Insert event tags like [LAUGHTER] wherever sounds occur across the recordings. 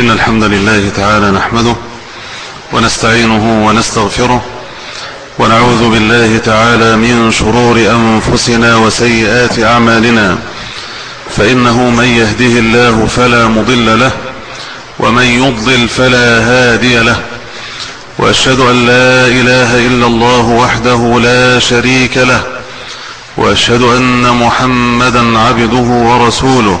إن الحمد لله تعالى نحمده ونستعينه ونستغفره ونعوذ بالله تعالى من شرور أنفسنا وسيئات أعمالنا فإنه من يهده الله فلا مضل له ومن يضلل فلا هادي له وأشهد أن لا إله إلا الله وحده لا شريك له وأشهد أن محمدا عبده ورسوله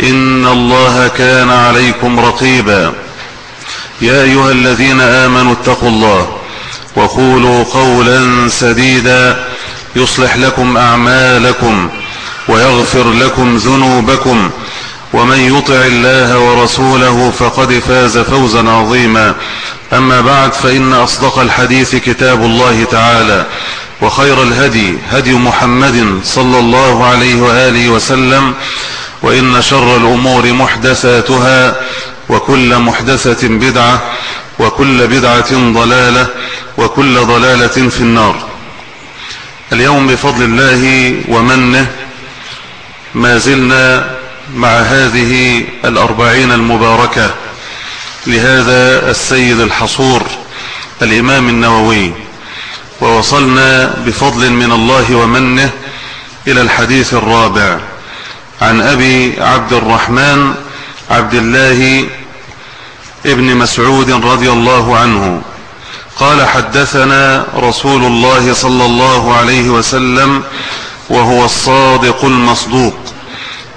إن الله كان عليكم رقيبا. يا أيها الذين آمنوا اتقوا الله وقولوا قولا سديدا يصلح لكم أعمالكم ويغفر لكم ذنوبكم ومن يطع الله ورسوله فقد فاز فوزا عظيما. أما بعد فإن أصدق الحديث كتاب الله تعالى وخير الهدي هدي محمد صلى الله عليه وآله وسلم وإن شر الأمور محدثاتها وكل محدثة بدعة وكل بدعة ضلالة وكل ضلالة في النار. اليوم بفضل الله ومنه ما زلنا مع هذه الأربعين المباركة لهذا السيد الحصور الإمام النووي. ووصلنا بفضل من الله ومنه إلى الحديث الرابع. عن أبي عبد الرحمن عبد الله ابن مسعود رضي الله عنه. قال حدثنا رسول الله صلى الله عليه وسلم وهو الصادق المصدوق.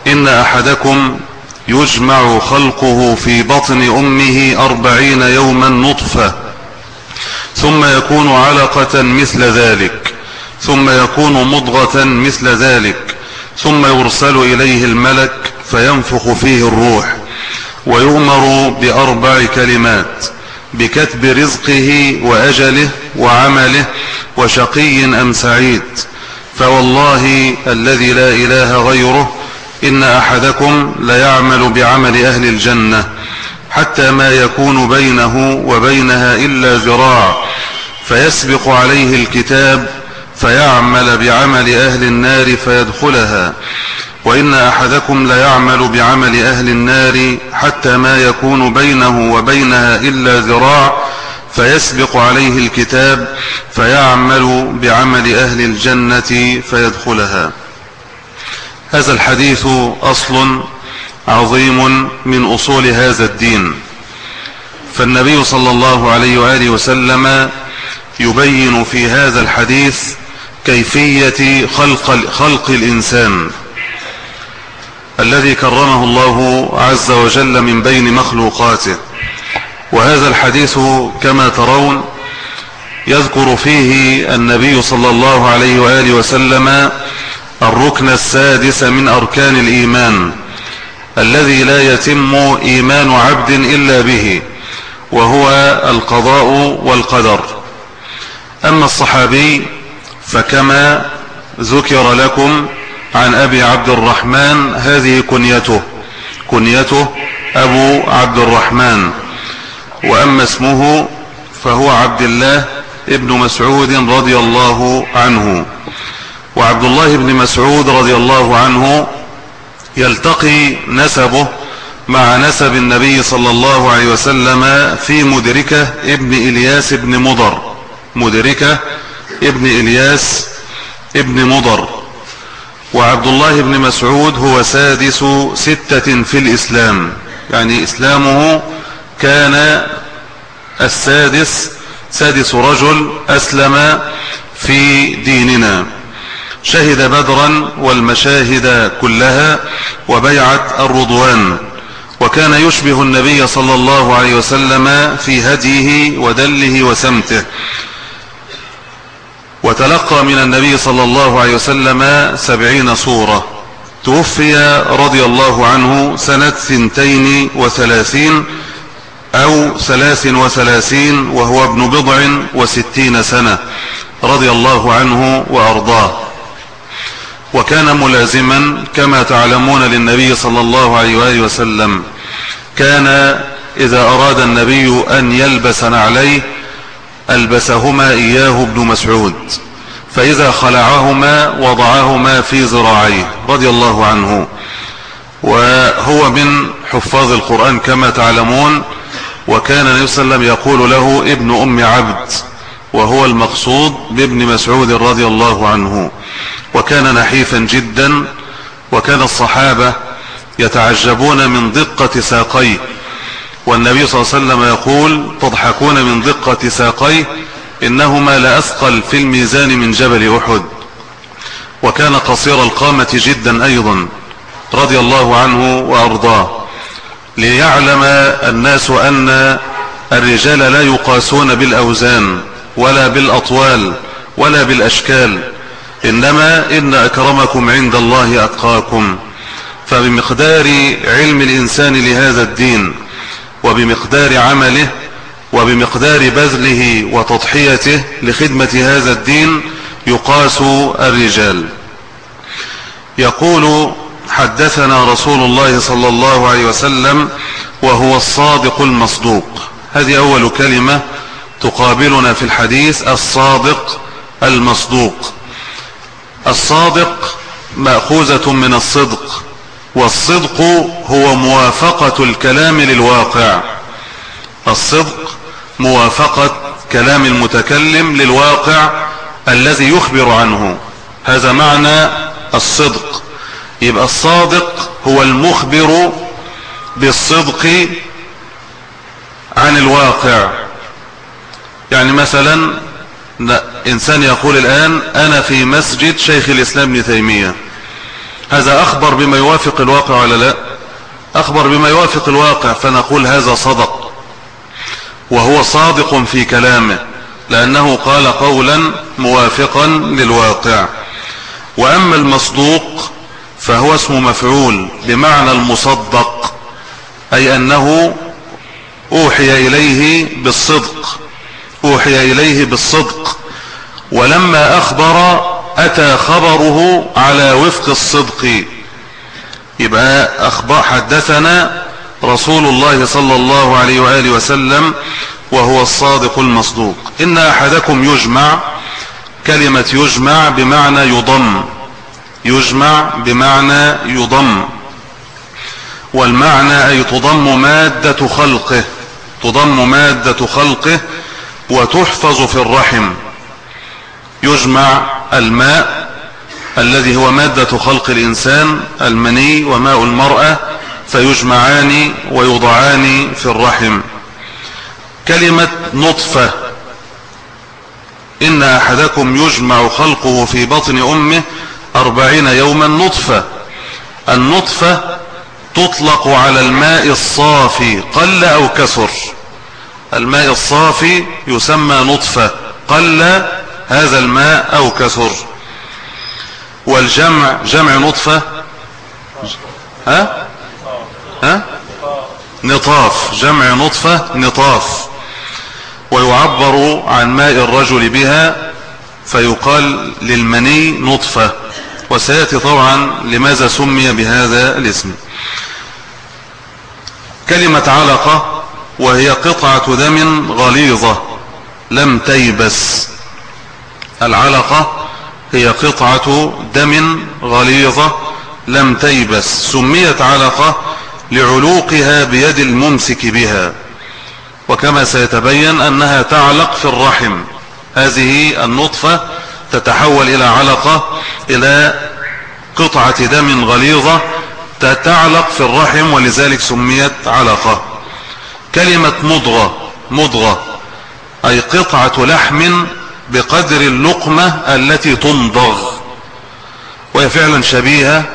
إن أحدكم يجمع خلقه في بطن أمه أربعين يوما نطفة ثم يكون علقة مثل ذلك ثم يكون مضغة مثل ذلك ثم يرسل إليه الملك فينفخ فيه الروح ويؤمر بأربع كلمات بكتب رزقه وأجله وعمله وشقي أم سعيد. فوالله الذي لا إله غيره إن أحدكم ليعمل بعمل أهل الجنة حتى ما يكون بينه وبينها إلا ذراع فيسبق عليه الكتاب فيعمل بعمل أهل النار فيدخلها وإن أحدكم ليعمل بعمل أهل النار حتى ما يكون بينه وبينها إلا ذراع فيسبق عليه الكتاب فيعمل بعمل أهل الجنة فيدخلها. هذا الحديث أصل عظيم من أصول هذا الدين. فالنبي صلى الله عليه وآله وسلم يبين في هذا الحديث كيفية خلق, خلق الإنسان الذي كرمه الله عز وجل من بين مخلوقاته. وهذا الحديث كما ترون يذكر فيه النبي صلى الله عليه وآله وسلم الركن السادس من أركان الإيمان الذي لا يتم إيمان عبد إلا به وهو القضاء والقدر. أما الصحابي فكما ذكر لكم عن أبي عبد الرحمن هذه كنيته. كنيته أبو عبد الرحمن. وأما اسمه فهو عبد الله ابن مسعود رضي الله عنه. وعبد الله بن مسعود رضي الله عنه يلتقي نسبه مع نسب النبي صلى الله عليه وسلم في مدركة ابن إلياس ابن مضر. مدركة ابن إلياس ابن مضر وعبد الله بن مسعود هو سادس ستة في الإسلام. يعني إسلامه كان السادس سادس رجل أسلم في ديننا. شهد بدرا والمشاهد كلها وبيعت الرضوان. وكان يشبه النبي صلى الله عليه وسلم في هديه ودله وسمته. وتلقى من النبي صلى الله عليه وسلم سبعين صورة. توفي رضي الله عنه سنة ثنتين وثلاثين أو ثلاث وثلاثين وهو ابن بضع وستين سنة رضي الله عنه وأرضاه. وكان ملازما كما تعلمون للنبي صلى الله عليه وآله وسلم. كان إذا أراد النبي أن يلبس نعليه ألبسهما إياه ابن مسعود فإذا خلعهما وضعهما في ذراعيه رضي الله عنه. وهو من حفاظ القرآن كما تعلمون وكان النبي صلى الله عليه وسلم يقول له ابن أم عبد. وهو المقصود بابن مسعود رضي الله عنه. وكان نحيفا جدا وكان الصحابة يتعجبون من دقة ساقيه. والنبي صلى الله عليه وسلم يقول تضحكون من دقة ساقيه إنهما لأثقل في الميزان من جبل أحد. وكان قصير القامة جدا أيضا رضي الله عنه وأرضاه. ليعلم الناس أن الرجال لا يقاسون بالأوزان ولا بالأطوال ولا بالأشكال إنما إن أكرمكم عند الله أتقاكم. فبمقدار علم الإنسان لهذا الدين وبمقدار عمله وبمقدار بذله وتضحيته لخدمة هذا الدين يقاس الرجال. يقول حدثنا رسول الله صلى الله عليه وسلم وهو الصادق المصدوق. هذه أول كلمة تقابلنا في الحديث الصادق المصدوق. الصادق مأخوذة من الصدق. والصدق هو موافقة الكلام للواقع. الصدق موافقة كلام المتكلم للواقع الذي يخبر عنه. هذا معنى الصدق. يبقى الصادق هو المخبر بالصدق عن الواقع. يعني مثلا إنسان يقول الآن أنا في مسجد شيخ الإسلام ابن تيمية. هذا أخبر بما يوافق الواقع ولا لا؟ أخبر بما يوافق الواقع فنقول هذا صدق وهو صادق في كلامه لأنه قال قولا موافقا للواقع. وأما المصدوق فهو اسم مفعول بمعنى المصدق أي أنه أوحي إليه بالصدق أوحي إليه بالصدق. ولما أخبر أتى خبره على وفق الصدق. يبقى أخبر حدثنا رسول الله صلى الله عليه وآله وسلم وهو الصادق المصدوق. إن أحدكم يجمع كلمة يجمع بمعنى يضم. يجمع بمعنى يضم. والمعنى أي تضم مادة خلقه. تضم مادة خلقه وتحفظ في الرحم. يجمع الماء الذي هو مادة خلق الإنسان المني وماء المرأة فيجمعان ويوضعان في الرحم. كلمة نطفة. إن أحدكم يجمع خلقه في بطن أمه أربعين يوما نطفة. النطفة تطلق على الماء الصافي قل أو كثر. الماء الصافي يسمى نطفة قل هذا الماء أو كثر. والجمع جمع نطفة. ها؟ ها؟ نطاف. جمع نطفة نطاف. ويعبر عن ماء الرجل بها فيقال للمني نطفة. وسيأتي طبعا لماذا سمي بهذا الاسم. كلمة علقة وهي قطعة دم غليظة لم تيبس. العلقة هي قطعة دم غليظة لم تيبس سميت علقة لعلوقها بيد الممسك بها. وكما سيتبين أنها تعلق في الرحم. هذه النطفة تتحول إلى علقة إلى قطعة دم غليظة تتعلق في الرحم ولذلك سميت علقة. كلمة مضغة مضغة أي قطعة لحم بقدر اللقمة التي تنضغ. وهي فعلا شبيهة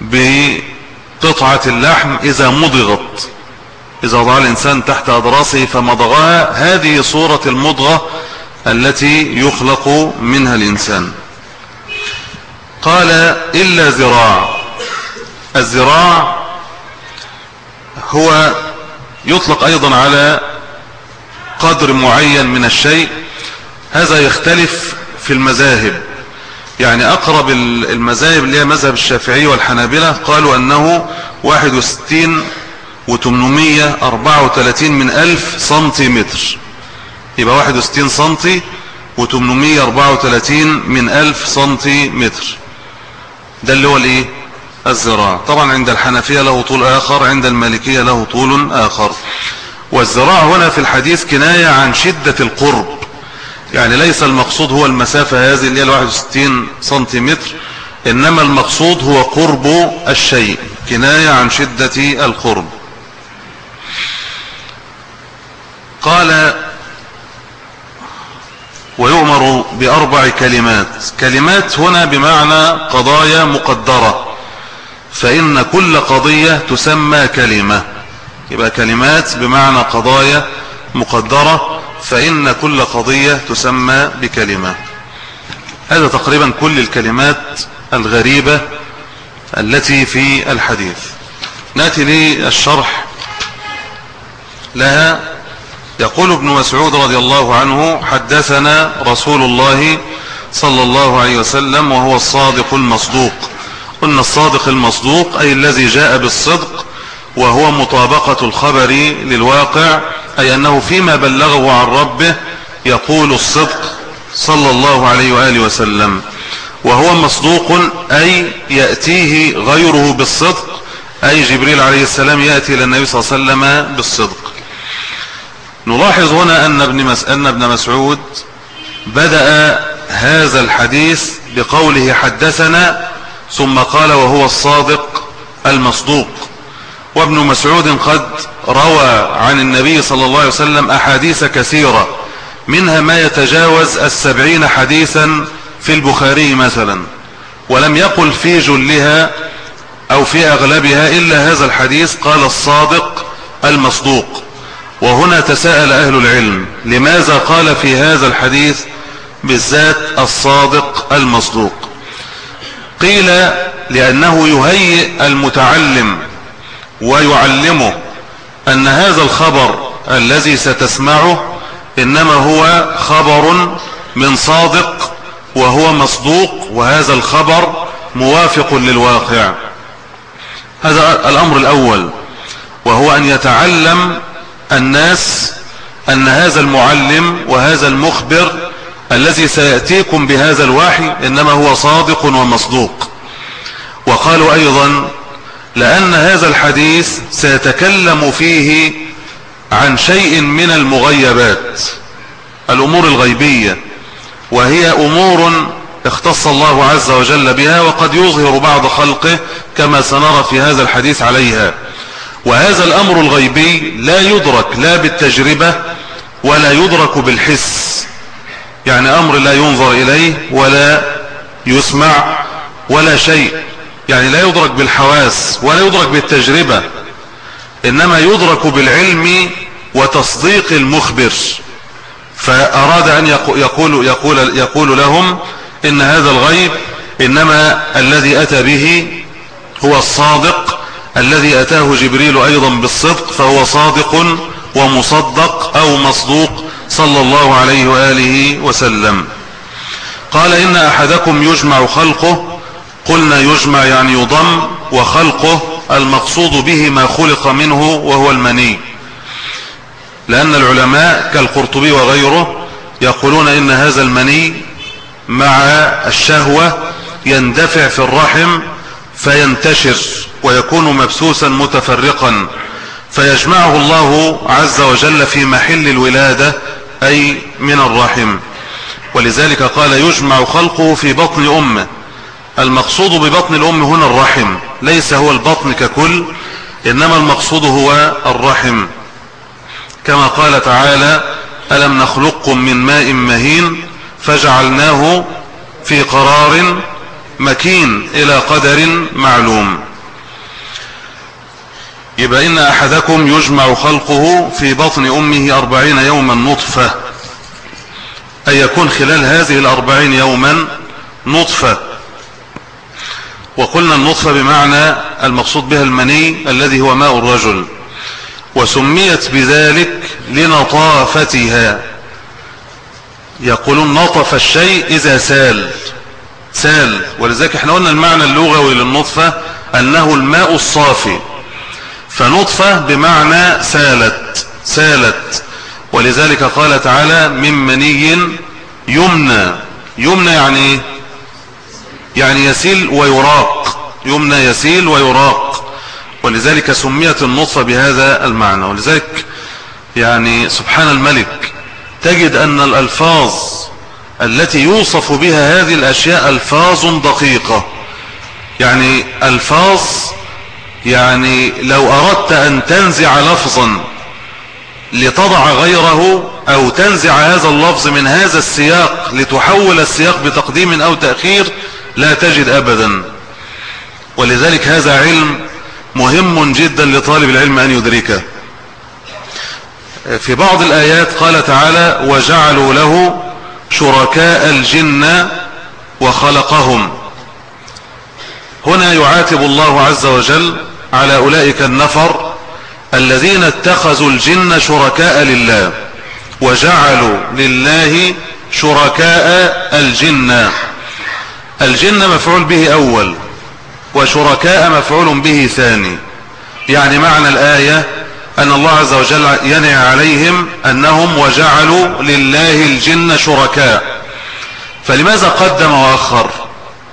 بقطعة اللحم إذا مضغت. إذا ضع الإنسان تحت أدراسه فمضغها. هذه صورة المضغة التي يخلق منها الإنسان. قال إلا ذراع الذراع هو يطلق أيضا على قدر معين من الشيء. هذا يختلف في المذاهب. يعني أقرب المذاهب اللي هي مذهب الشافعي والحنابلة قالوا أنه 61 و834 من ألف سنتيمتر. يبقى 61 سنتي و834 من ألف سنتيمتر. ده اللي هو الإيه؟ الزراع طبعا عند الحنفية له طول آخر عند المالكية له طول آخر. والزراع هنا في الحديث كناية عن شدة القرب. يعني ليس المقصود هو المسافة هذه اللي هي 61 سنتيمتر إنما المقصود هو قرب الشيء كناية عن شدة القرب. قال ويؤمر بأربع كلمات. كلمات هنا بمعنى قضايا مقدرة. فإن كل قضية تسمى كلمة. يبقى كلمات بمعنى قضايا مقدرة. فإن كل قضية تسمى بكلمة. هذا تقريبا كل الكلمات الغريبة التي في الحديث. نأتي للشرح لها. يقول ابن مسعود رضي الله عنه حدثنا رسول الله صلى الله عليه وسلم وهو الصادق المصدوق. قلنا الصادق المصدوق أي الذي جاء بالصدق وهو مطابقة الخبر للواقع أي أنه فيما بلغه عن ربه يقول الصدق صلى الله عليه وآله وسلم وهو مصدوق أي يأتيه غيره بالصدق أي جبريل عليه السلام يأتي للنبي صلى الله عليه وسلم بالصدق. نلاحظ هنا أن ابن, مس... أن ابن مسعود بدأ هذا الحديث بقوله حدثنا ثم قال وهو الصادق المصدوق. وابن مسعود قد روى عن النبي صلى الله عليه وسلم أحاديث كثيرة منها ما يتجاوز السبعين حديثا في البخاري مثلا ولم يقل في جلها أو في أغلبها إلا هذا الحديث قال الصادق المصدوق. وهنا تساءل أهل العلم لماذا قال في هذا الحديث بالذات الصادق المصدوق؟ قيل لأنه يهيئ المتعلم ويعلمه أن هذا الخبر الذي ستسمعه إنما هو خبر من صادق وهو مصدوق وهذا الخبر موافق للواقع. هذا الأمر الأول وهو أن يتعلم الناس أن هذا المعلم وهذا المخبر الذي سيأتيكم بهذا الوحي إنما هو صادق ومصدوق. وقالوا أيضا لأن هذا الحديث سيتكلم فيه عن شيء من المغيبات الأمور الغيبية وهي أمور اختص الله عز وجل بها وقد يظهر بعض خلقه كما سنرى في هذا الحديث عليها. وهذا الأمر الغيبي لا يدرك لا بالتجربة ولا يدرك بالحس يعني أمر لا ينظر إليه ولا يسمع ولا شيء. يعني لا يدرك بالحواس ولا يدرك بالتجربة إنما يدرك بالعلم وتصديق المخبر. فأراد أن يقول, يقول, يقول لهم إن هذا الغيب إنما الذي أتى به هو الصادق الذي أتاه جبريل أيضا بالصدق فهو صادق ومصدق أو مصدوق صلى الله عليه وآله وسلم. قال إن أحدكم يجمع خلقه قلنا يجمع يعني يضم وخلقه المقصود به ما خلق منه وهو المني. لأن العلماء كالقرطبي وغيره يقولون إن هذا المني مع الشهوة يندفع في الرحم فينتشر ويكون مبسوسا متفرقا. فيجمعه الله عز وجل في محل الولادة أي من الرحم. ولذلك قال يجمع خلقه في بطن أمه. المقصود ببطن الأم هنا الرحم ليس هو البطن ككل إنما المقصود هو الرحم. كما قال تعالى ألم نخلقكم من ماء مهين فجعلناه في قرار مكين إلى قدر معلوم. يبقى إن أحدكم يجمع خلقه في بطن أمه أربعين يوما نطفة أي يكون خلال هذه الأربعين يوما نطفة. وقلنا النطفة بمعنى المقصود بها المني الذي هو ماء الرجل وسميت بذلك لنطافتها. يقولون نطف الشيء إذا سال. سال. ولذلك إحنا قلنا المعنى اللغوي للنطفة أنه الماء الصافي. فنطفة بمعنى سالت سالت. ولذلك قال تعالى من مني يمنى. يمنى يعني يعني يسيل ويراق. يمنى يسيل ويراق. ولذلك سميت النطفة بهذا المعنى. ولذلك يعني سبحان الملك تجد أن الألفاظ التي يوصف بها هذه الأشياء ألفاظ دقيقة. يعني ألفاظ يعني لو أردت أن تنزع لفظا لتضع غيره أو تنزع هذا اللفظ من هذا السياق لتحول السياق بتقديم أو تأخير لا تجد أبدا. ولذلك هذا علم مهم جدا لطالب العلم أن يدركه. في بعض الآيات قال تعالى وجعلوا له شركاء الجن وخلقهم. هنا يعاتب الله عز وجل على أولئك النفر الذين اتخذوا الجن شركاء لله وجعلوا لله شركاء الجن. الجن مفعول به أول وشركاء مفعول به ثاني. يعني معنى الآية أن الله عز وجل ينعي عليهم أنهم وجعلوا لله الجن شركاء. فلماذا قدم وأخر؟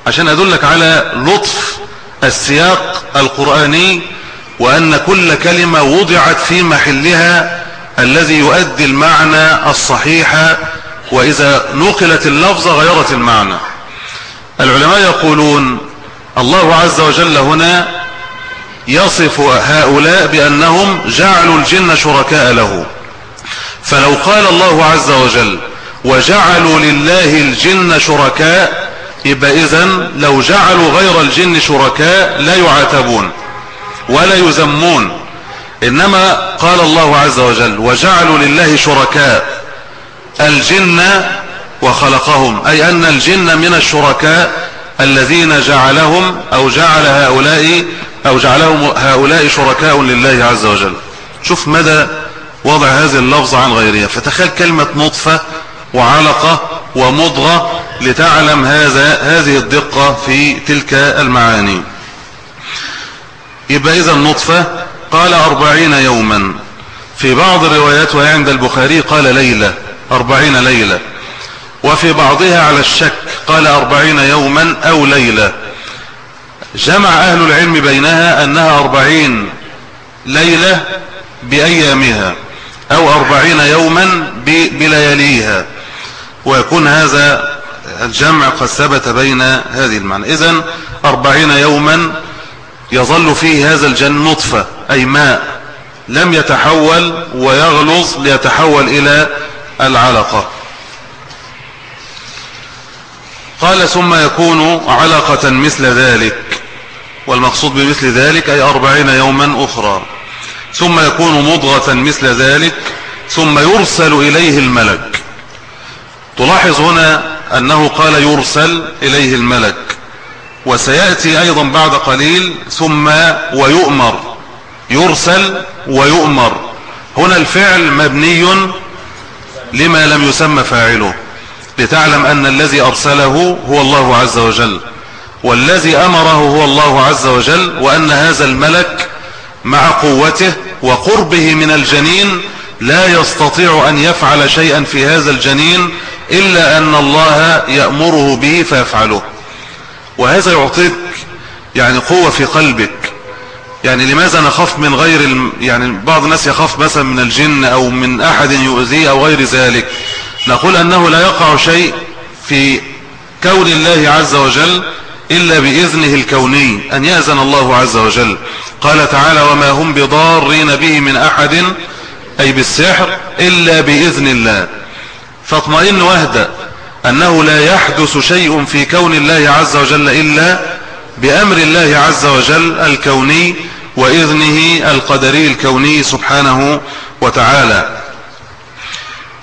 عشان أدلك على لطف السياق القرآني وأن كل كلمة وضعت في محلها الذي يؤدي المعنى الصحيح وإذا نقلت اللفظة غيرت المعنى. العلماء يقولون الله عز وجل هنا يصف هؤلاء بأنهم جعلوا الجن شركاء له. فلو قال الله عز وجل وجعلوا لله الجن شركاء يبقى إذن لو جعلوا غير الجن شركاء لا يعاتبون ولا يذمون. إنما قال الله عز وجل وجعلوا لله شركاء الجن وخلقهم أي أن الجن من الشركاء الذين جعلهم أو جعل هؤلاء أو جعلهم هؤلاء شركاء لله عز وجل. شوف مدى وضع هذه اللفظة عن غيرها. فتخيل كلمة نطفة وعلقة ومضغة لتعلم هذا هذه الدقة في تلك المعاني. يبقى إذا النطفة قال أربعين يوما. في بعض الروايات وهي عند البخاري قال ليلة أربعين ليلة. وفي بعضها على الشك قال أربعين يوما أو ليلة. جمع أهل العلم بينها أنها أربعين ليلة بأيامها أو أربعين يوما بلياليها. ويكون هذا الجمع قد ثبت بين هذه المعنى. إذن أربعين يوما يظل فيه هذا الجن نطفة أي ماء لم يتحول ويغلظ ليتحول إلى العلقة. قال ثم يكون علقة مثل ذلك والمقصود بمثل ذلك أي أربعين يوما أخرى. ثم يكون مضغة مثل ذلك ثم يرسل إليه الملك. تلاحظ هنا أنه قال يرسل إليه الملك وسيأتي أيضا بعد قليل ثم ويؤمر. يرسل ويؤمر. هنا الفعل مبني لما لم يسمى فاعله. لتعلم أن الذي أرسله هو الله عز وجل والذي أمره هو الله عز وجل وأن هذا الملك مع قوته وقربه من الجنين لا يستطيع أن يفعل شيئا في هذا الجنين إلا أن الله يأمره به فيفعله وهذا يعطيك يعني قوة في قلبك يعني لماذا نخاف من غير. يعني بعض الناس يخاف مثلا من الجن أو من أحد يؤذيه أو غير ذلك نقول أنه لا يقع شيء في كون الله عز وجل إلا بإذنه الكوني أن يأذن الله عز وجل. قال تعالى وما هم بضارين به من أحد أي بالسحر إلا بإذن الله. فاطمئن واهدأ أنه لا يحدث شيء في كون الله عز وجل إلا بأمر الله عز وجل الكوني وإذنه القدري الكوني سبحانه وتعالى.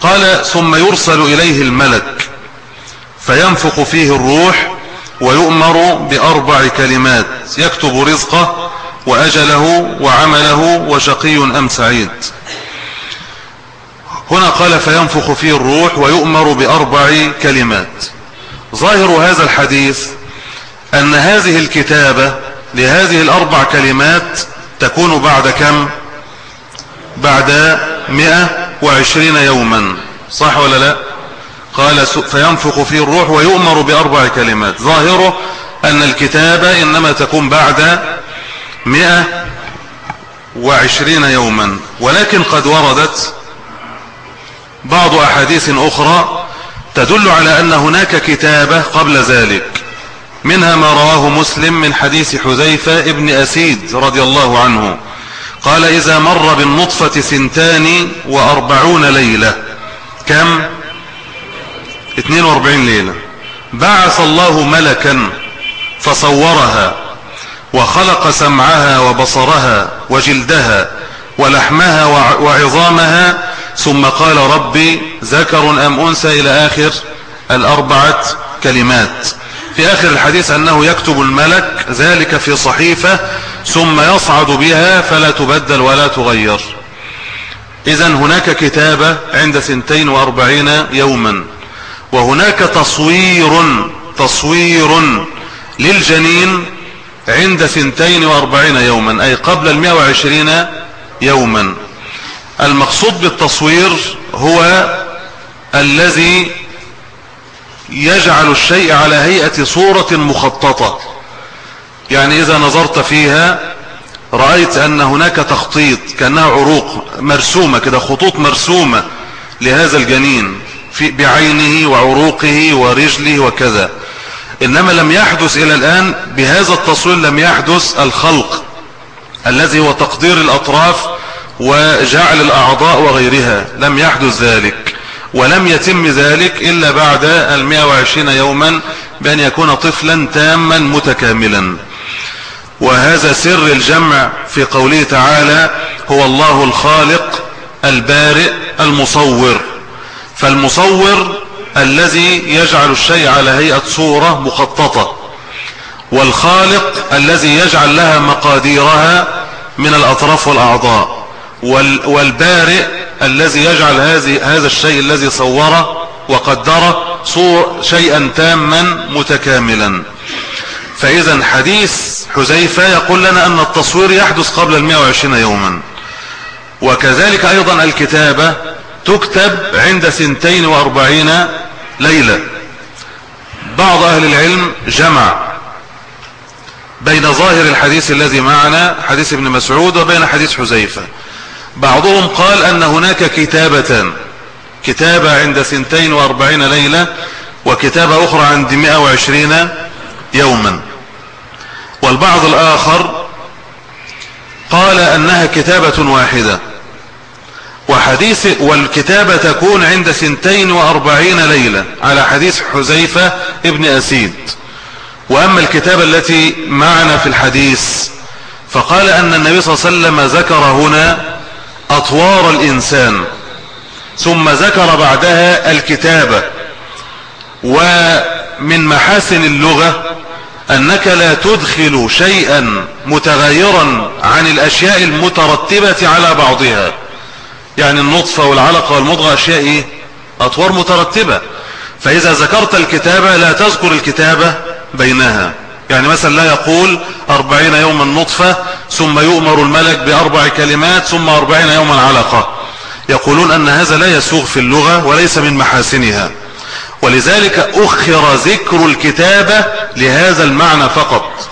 قال ثم يرسل إليه الملك فينفق فيه الروح ويؤمر بأربع كلمات يكتب رزقه وأجله وعمله وشقي أم سعيد. هنا قال فينفخ فيه الروح ويؤمر بأربع كلمات. ظاهر هذا الحديث أن هذه الكتابة لهذه الأربع كلمات تكون بعد كم؟ بعد مئة وعشرين يوما. صح ولا لا؟ قال فينفخ فيه الروح ويؤمر بأربع كلمات. ظاهره أن الكتابة إنما تكون بعد مئة وعشرين يوما. ولكن قد وردت بعض أحاديث أخرى تدل على أن هناك كتابة قبل ذلك. منها ما رواه مسلم من حديث حذيفة ابن أسيد رضي الله عنه. قال إذا مر بالنطفة سنتان وأربعون ليلة. كم؟ 42 ليلة. بعث الله ملكا فصورها وخلق سمعها وبصرها وجلدها ولحمها وعظامها ثم قال ربي ذكر أم أنثى إلى آخر الأربعة كلمات. في آخر الحديث أنه يكتب الملك ذلك في صحيفة ثم يصعد بها فلا تبدل ولا تغير. إذا هناك كتابة عند سنتين وأربعين يوما وهناك تصوير تصوير للجنين عند سنتين وأربعين يوما أي قبل المئة وعشرين يوما. المقصود بالتصوير هو الذي يجعل الشيء على هيئة صورة مخططة. يعني إذا نظرت فيها رأيت أن هناك تخطيط كأنها عروق مرسومة كده خطوط مرسومة لهذا الجنين في بعينه وعروقه ورجله وكذا. إنما لم يحدث إلى الآن بهذا التصوير لم يحدث الخلق الذي هو تقدير الأطراف وجعل الأعضاء وغيرها. لم يحدث ذلك ولم يتم ذلك إلا بعد المئة وعشرين يوما بأن يكون طفلا تاما متكاملا. وهذا سر الجمع في قوله تعالى هو الله الخالق البارئ المصور فالمصور الذي يجعل الشيء على هيئة صورة مخططة والخالق الذي يجعل لها مقاديرها من الأطراف والأعضاء والبارئ الذي يجعل هذا الشيء الذي صوره وقدره صور شيئا تاما متكاملا. فإذا حديث حذيفة يقول لنا أن التصوير يحدث قبل المئة وعشرين يوما. وكذلك أيضا الكتابة تكتب عند سنتين وأربعين ليلة. بعض أهل العلم جمع بين ظاهر الحديث الذي معنا حديث ابن مسعود وبين حديث حذيفة. بعضهم قال أن هناك كتابة كتابة عند سنتين وأربعين ليلة وكتابة أخرى عند مئة وعشرين يوما. والبعض الآخر قال أنها كتابة واحدة. وحديث والكتابة تكون عند سنتين وأربعين ليلة على حديث حزيفة ابن أسيد. وأما الكتابة التي معنا في الحديث فقال أن النبي صلى الله عليه وسلم ذكر هنا أطوار الإنسان ثم ذكر بعدها الكتابة. ومن محاسن اللغة أنك لا تدخل شيئا متغيرا عن الأشياء المترتبة على بعضها. يعني النطفة والعلقة والمضغة أشياء إيه؟ أطوار مترتبة. فإذا ذكرت الكتابة لا تذكر الكتابة بينها. يعني مثلا لا يقول أربعين يوما نطفة ثم يؤمر الملك بأربع كلمات ثم أربعين يوما علقة يقولون أن هذا لا يسوغ في اللغة وليس من محاسنها. ولذلك أخر ذكر الكتابة لهذا المعنى فقط.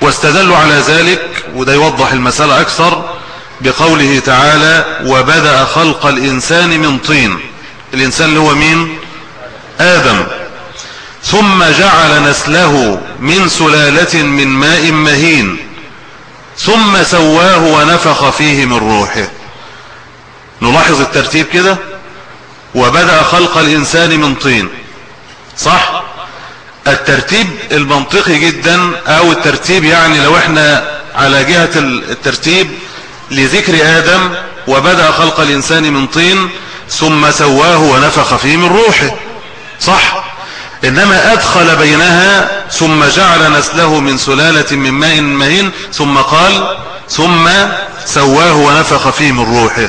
واستدلوا على ذلك وده يوضح المسألة أكثر بقوله تعالى وبدأ خلق الإنسان من طين الإنسان اللي هو مين؟ آدم. ثم جعل نسله من سلالة من ماء مهين. ثم سواه ونفخ فيه من روحه. نلاحظ الترتيب كده؟ وبدأ خلق الإنسان من طين. صح؟ الترتيب المنطقي جدا أو الترتيب يعني لو إحنا على جهة الترتيب لذكر آدم وبدأ خلق الإنسان من طين ثم سواه ونفخ فيه من روحه. صح؟ إنما أدخل بينها ثم جعل نسله من سلالة من ماء مهين ثم قال ثم سواه ونفخ فيه من روحه.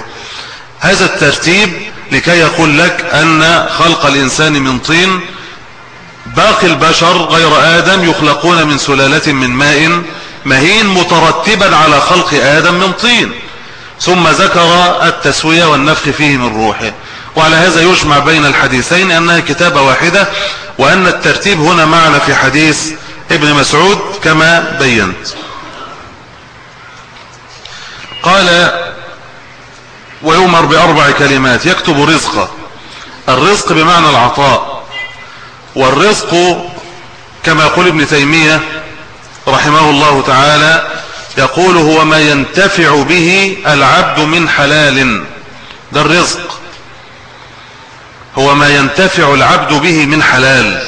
هذا الترتيب لكي يقول لك أن خلق الإنسان من طين باقي البشر غير آدم يخلقون من سلالة من ماء مهين مترتبا على خلق آدم من طين. ثم ذكر التسوية والنفخ فيه من روحه. وعلى هذا يجمع بين الحديثين أنها كتابة واحدة وأن الترتيب هنا معنا في حديث ابن مسعود كما بينت. قال ويؤمر بأربع كلمات يكتب رزقه الرزق بمعنى العطاء. والرزق كما يقول ابن تيمية رحمه الله تعالى يقول هو ما ينتفع به العبد من حلال. ده الرزق. هو ما ينتفع العبد به من حلال.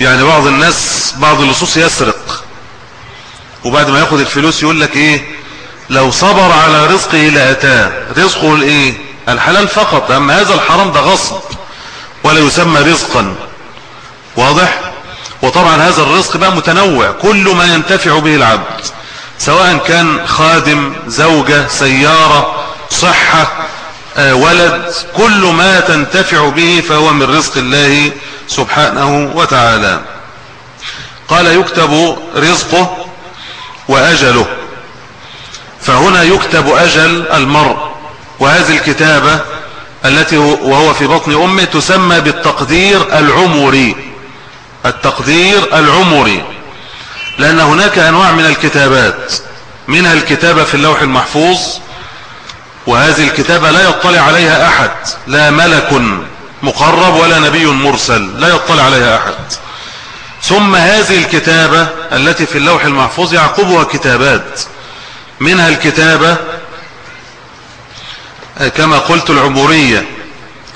يعني بعض الناس بعض اللصوص يسرق. وبعد ما ياخد الفلوس يقول لك إيه؟ لو صبر على رزقه لأتاه. رزقه الإيه؟ الحلال فقط. أما هذا الحرام ده غصب. ولا يسمى رزقا. واضح؟ وطبعا هذا الرزق بقى متنوع. كل ما ينتفع به العبد. سواء كان خادم زوجة سيارة صحة آه، ولد. كل ما تنتفع به فهو من رزق الله سبحانه وتعالى. قال يكتب رزقه وأجله. فهنا يكتب أجل المرء. وهذه الكتابة التي وهو في بطن أمه تسمى بالتقدير العمري. التقدير العمري. لأن هناك أنواع من الكتابات. منها الكتابة في اللوح المحفوظ وهذه الكتابة لا يطلع عليها أحد. لا ملك مقرب ولا نبي مرسل. لا يطلع عليها أحد. ثم هذه الكتابة التي في اللوح المحفوظ يعقبها كتابات. منها الكتابة كما قلت العبورية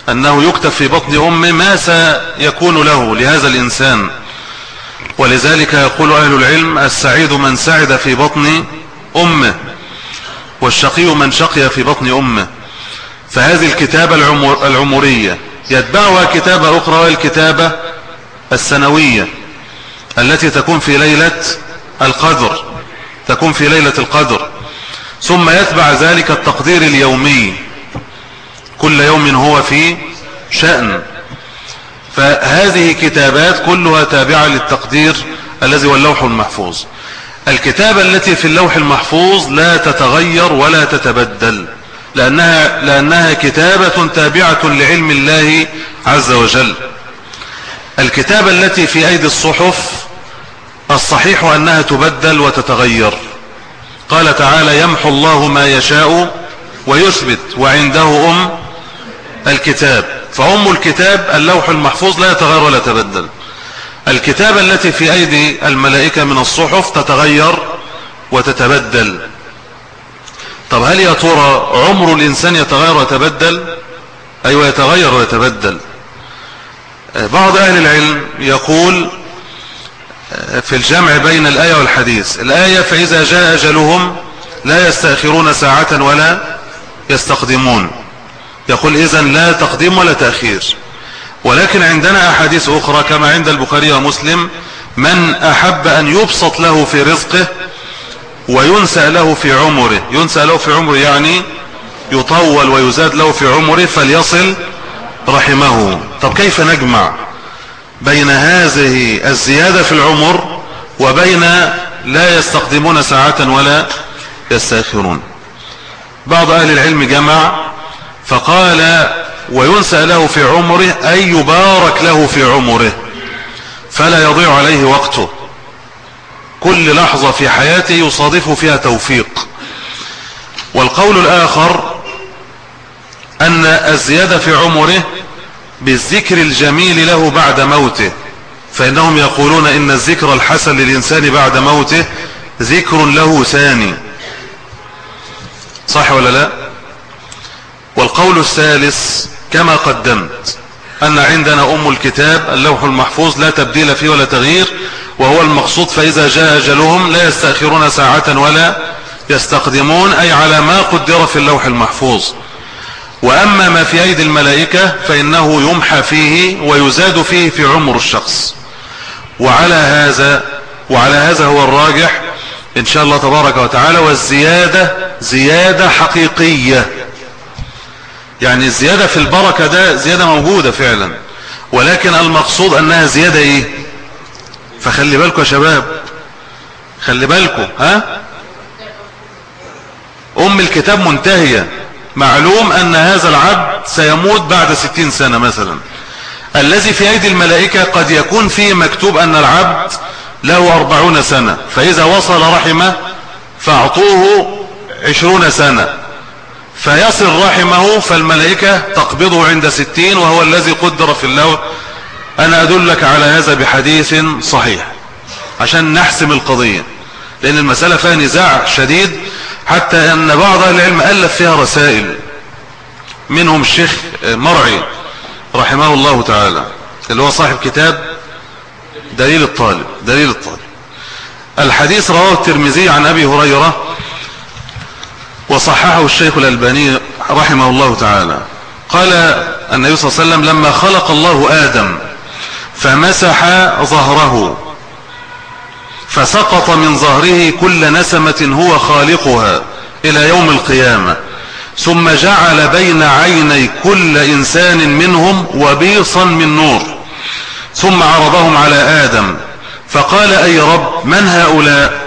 أنه يكتب في بطن أمه ما سيكون له لهذا الإنسان. ولذلك يقول أهل العلم السعيد من سعد في بطن أمه والشقي من شقي في بطن أمه فهذه الكتابة العمر العمرية يتبعها كتابة أخرى والكتابة السنوية التي تكون في ليلة القدر. تكون في ليلة القدر. ثم يتبع ذلك التقدير اليومي. كل يوم هو في شأن. فهذه كتابات كلها تابعة للتقدير الذي هو اللوح المحفوظ. الكتابة التي في اللوح المحفوظ لا تتغير ولا تتبدل لأنها, لأنها كتابة تابعة لعلم الله عز وجل. الكتابة التي في أيدي الصحف الصحيح أنها تبدل وتتغير. قال تعالى يمحو الله ما يشاء ويثبت وعنده أم الكتاب. فأم الكتاب اللوح المحفوظ لا يتغير ولا تبدل الكتابة التي في أيدي الملائكة من الصحف تتغير وتتبدل. طب هل يا ترى عمر الإنسان يتغير ويتبدل؟ أيوة يتغير ويتبدل. بعض أهل العلم يقول في الجمع بين الآية والحديث. الآية فإذا جاء أجلهم لا يستأخرون ساعة ولا يستقدمون. يقول إذن لا تقديم ولا تأخير. ولكن عندنا أحاديث أخرى كما عند البخاري ومسلم. من أحب أن يبسط له في رزقه وينسى له في عمره. ينسى له في عمره يعني يطول ويزاد له في عمره فليصل رحمه. طب كيف نجمع؟ بين هذه الزيادة في العمر وبين لا يستقدمون ساعة ولا يستأخرون. بعض أهل العلم جمع فقال وينسى له في عمره أي يبارك له في عمره فلا يضيع عليه وقته. كل لحظة في حياته يصادفه فيها توفيق. والقول الآخر أن الزيادة في عمره بالذكر الجميل له بعد موته. فإنهم يقولون إن الذكر الحسن للإنسان بعد موته ذكر له ثاني. صح ولا لا؟ والقول الثالث كما قدمت أن عندنا أم الكتاب اللوح المحفوظ لا تبديل فيه ولا تغيير وهو المقصود فإذا جاء أجلهم لا يستأخرون ساعة ولا يستقدمون أي على ما قدر في اللوح المحفوظ. وأما ما في أيدي الملائكة فإنه يمحى فيه ويزاد فيه في عمر الشخص. وعلى هذا وعلى هذا هو الراجح إن شاء الله تبارك وتعالى والزيادة زيادة حقيقية. يعني الزيادة في البركة ده زيادة موجودة فعلا ولكن المقصود أنها زيادة إيه؟ فخلي بالكم يا شباب خلي بالكم ها؟ أم الكتاب منتهية. معلوم أن هذا العبد سيموت بعد ستين سنة مثلا. الذي في أيدي الملائكة قد يكون فيه مكتوب أن العبد له أربعون سنة. فإذا وصل رحمه فأعطوه عشرون سنة. فيصل رحمه فالملائكة تقبضه عند ستين وهو الذي قدر في اللوح. أنا أدلك على هذا بحديث صحيح. عشان نحسم القضية. لأن المسألة فيها نزاع شديد. حتى أن بعض أهل العلم ألف فيها رسائل. منهم الشيخ مرعي رحمه الله تعالى اللي هو صاحب كتاب دليل الطالب دليل الطالب. الحديث رواه الترمذي عن أبي هريرة وصححه الشيخ الألباني رحمه الله تعالى. قال النبي صلى الله عليه وسلم لما خلق الله آدم فمسح ظهره فسقط من ظهره كل نسمة هو خالقها إلى يوم القيامة. ثم جعل بين عيني كل إنسان منهم وبيصا من نور. ثم عرضهم على آدم. فقال أي رب من هؤلاء؟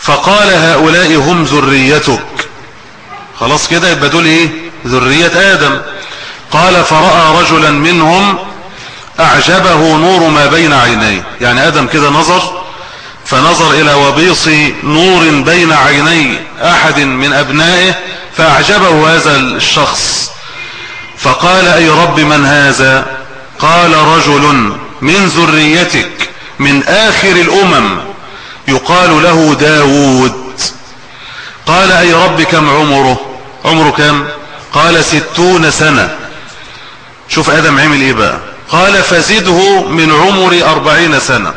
فقال هؤلاء هم ذريتك. خلاص كده يبقى دول إيه؟ ذرية آدم. قال فرأى رجلا منهم أعجبه نور ما بين عينيه. يعني آدم كده نظر فنظر إلى وبيص نور بين عيني أحد من أبنائه فأعجبه هذا الشخص. فقال أي رب من هذا؟ قال رجل من ذريتك من آخر الأمم. يقال له داود قال أي رب كم عمره؟ عمره كم؟ قال ستون سنة. شوف آدم عمل إيه بقى؟ قال فزده من عمر أربعين سنة.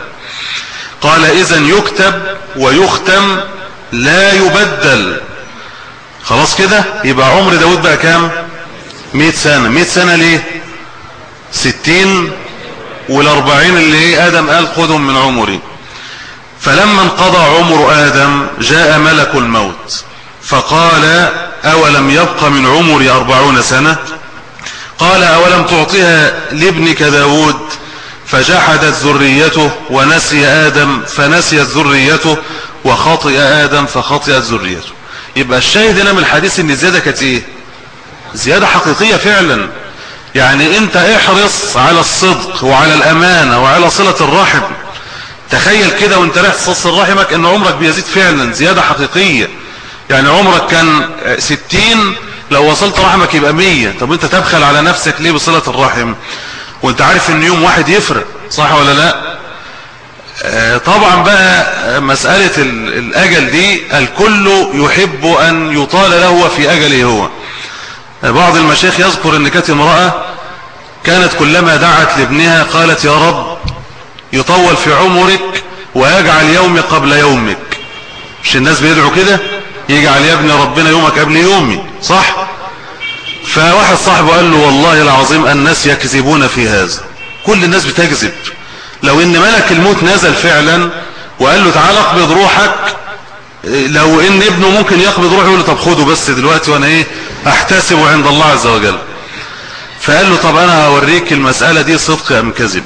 قال إذا يكتب ويختم لا يبدل. خلاص كده؟ يبقى عمر داود بقى كام؟ مئة سنة. مئة سنة ليه؟ ستين والأربعين اللي آدم قال خذهم من عمري. فلما انقضى عمر آدم جاء ملك الموت. فقال أولم يبق من عمري أربعون سنة؟ قال أولم تعطيها لابنك داود؟ فجحدت ذريته ونسي آدم فنسيت ذريته وخطئ آدم فخطئت ذريته. يبقى الشاهد هنا من الحديث إن الزيادة كانت إيه؟ زيادة حقيقية فعلا. يعني أنت احرص على الصدق وعلى الأمانة وعلى صلة الرحم. تخيل كده وأنت رايح تصل رحمك إن عمرك بيزيد فعلا زيادة حقيقية. يعني عمرك كان ستين لو وصلت رحمك يبقى مية. طب أنت تبخل على نفسك ليه بصلة الرحم؟ وانت عارف ان يوم واحد يفرق صح ولا لا؟ آه، طبعا بقى مسألة الأجل دي الكل يحب أن يطال له في أجله هو. بعض المشايخ يذكر إن كانت امرأة كانت كلما دعت لابنها قالت يا رب يطول في عمرك ويجعل يومي قبل يومك. مش الناس بيدعوا كده؟ يجعل يا ابن ربنا يومك قبل يومي صح؟ فواحد صاحبه قال له والله العظيم الناس يكذبون في هذا كل الناس بتكذب. لو إن ملك الموت نزل فعلا وقال له تعال اقبض روحك لو إن ابنه ممكن يقبض روحه يقول له طب خده بس دلوقتي وأنا إيه؟ أحتسب عند الله عز وجل. فقال له طب أنا هوريك المسألة دي صدق أم كذب؟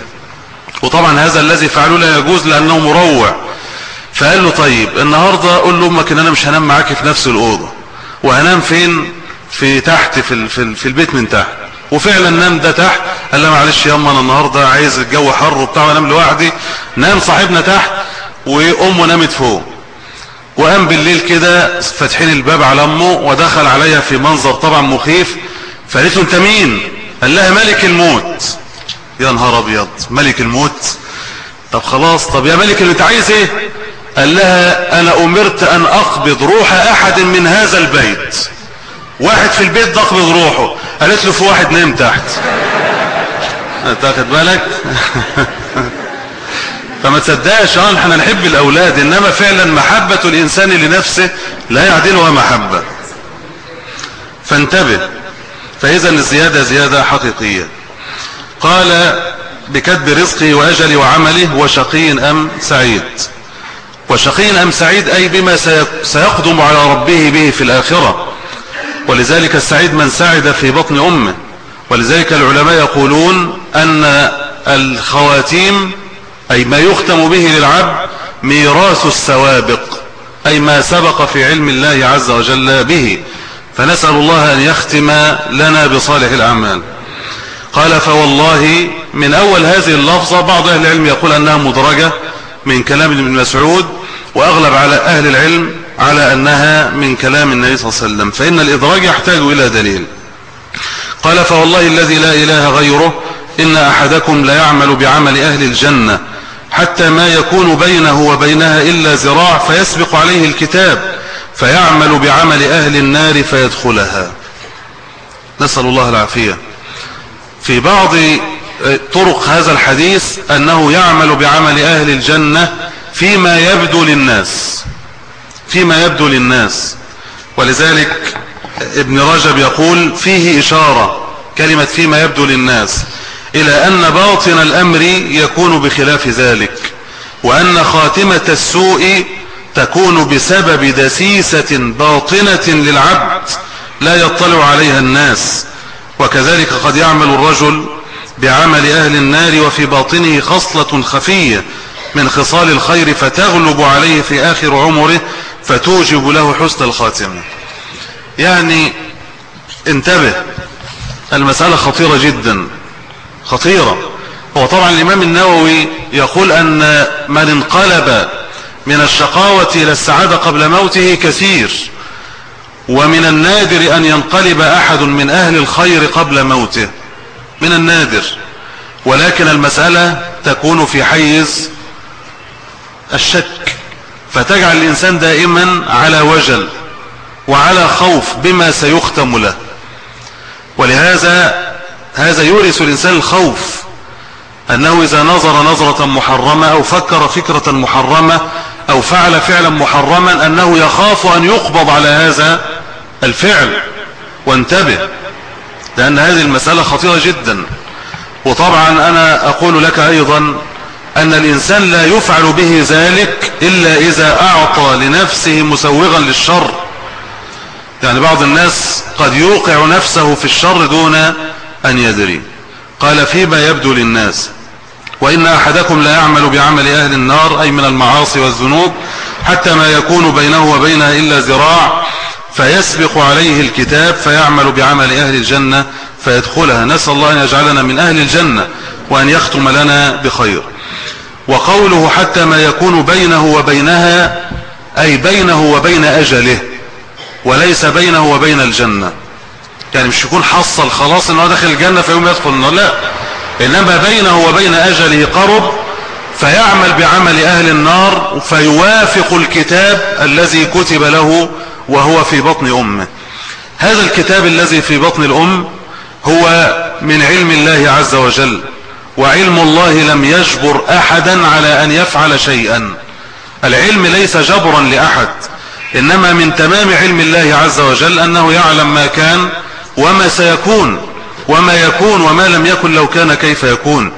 وطبعا هذا الذي فعله لا يجوز لأنه مروع. فقال له طيب النهاردة قول له أمك إن أنا مش هنام معاك في نفس الأوضة. وهنام فين؟ في تحت في, في, في البيت من تحت. وفعلا نام ده تحت قال له معلش يا اما أنا النهاردة عايز الجو حر وبتاع وانام لوحدي. نام صاحبنا تحت وأمه نامت فوق. وقام بالليل كده فاتحين الباب على أمه ودخل عليها في منظر طبعا مخيف. فقالت له أنت مين؟ قال لها ملك الموت. يا نهار أبيض ملك الموت. طب خلاص طب يا ملك أنت عايز إيه؟ قال لها أنا أمرت أن أقبض روح أحد من هذا البيت. واحد في البيت ده اقبض روحه قالت له في واحد نايم تحت. [LAUGHS] تاخد بالك؟ [LAUGHS] فما تصدقش آه إحنا نحب الأولاد إنما فعلا محبة الإنسان لنفسه لا يعدلها محبة. فانتبه. فإذا الزيادة زيادة حقيقية. قال بكتب رزقه وأجل وعمله وشقي أم سعيد؟ وشقي أم سعيد أي بما سيقدم على ربه به في الآخرة. ولذلك السعيد من سعد في بطن أمه. ولذلك العلماء يقولون أن الخواتيم أي ما يختم به للعبد ميراث السوابق أي ما سبق في علم الله عز وجل به. فنسأل الله أن يختم لنا بصالح الأعمال. قال فوالله من أول هذه اللفظة بعض أهل العلم يقول أنها مدرجة من كلام ابن مسعود وأغلب على أهل العلم على أنها من كلام النبي صلى الله عليه وسلم فإن الإدراج يحتاج إلى دليل. قال فوالله الذي لا إله غيره إن أحدكم لا يعمل بعمل أهل الجنة حتى ما يكون بينه وبينها إلا زراع فيسبق عليه الكتاب فيعمل بعمل أهل النار فيدخلها. نسأل الله العافية. في بعض طرق هذا الحديث أنه يعمل بعمل أهل الجنة فيما يبدو للناس. فيما يبدو للناس. ولذلك ابن رجب يقول فيه إشارة كلمة فيما يبدو للناس إلى أن باطن الأمر يكون بخلاف ذلك وأن خاتمة السوء تكون بسبب دسيسة باطنة للعبد لا يطلع عليها الناس. وكذلك قد يعمل الرجل بعمل أهل النار وفي باطنه خصلة خفية من خصال الخير فتغلب عليه في آخر عمره فتوجب له حسن الخاتمة يعني انتبه المسألة خطيرة جدا خطيرة. هو طبعا الإمام النووي يقول أن من انقلب من الشقاوة إلى السعادة قبل موته كثير ومن النادر أن ينقلب أحد من أهل الخير قبل موته. من النادر. ولكن المسألة تكون في حيز الشك. فتجعل الإنسان دائما على وجل وعلى خوف بما سيختم له. ولهذا هذا يورث الإنسان الخوف أنه إذا نظر نظرة محرمة أو فكر فكرة محرمة أو فعل فعلا محرما أنه يخاف أن يقبض على هذا الفعل وانتبه لأن هذه المسألة خطيرة جدا. وطبعا أنا أقول لك أيضا أن الإنسان لا يفعل به ذلك إلا إذا أعطى لنفسه مسوغا للشر. يعني بعض الناس قد يوقع نفسه في الشر دون أن يدري. قال فيما يبدو للناس وإن أحدكم لا يعمل بعمل أهل النار أي من المعاصي والذنوب حتى ما يكون بينه وبينها إلا زراع فيسبق عليه الكتاب فيعمل بعمل أهل الجنة فيدخلها. نسأل الله أن يجعلنا من أهل الجنة وأن يختم لنا بخير. وقوله حتى ما يكون بينه وبينها أي بينه وبين أجله وليس بينه وبين الجنة. يعني مش يكون حصل خلاص إنه داخل الجنة فيوم يدخل النار لا. إنما بينه وبين أجله قرب فيعمل بعمل أهل النار فيوافق الكتاب الذي كتب له وهو في بطن أمه. هذا الكتاب الذي في بطن الأم هو من علم الله عز وجل. وعلم الله لم يجبر أحدا على أن يفعل شيئا. العلم ليس جبرا لأحد إنما من تمام علم الله عز وجل أنه يعلم ما كان وما سيكون وما يكون وما لم يكن لو كان كيف يكون.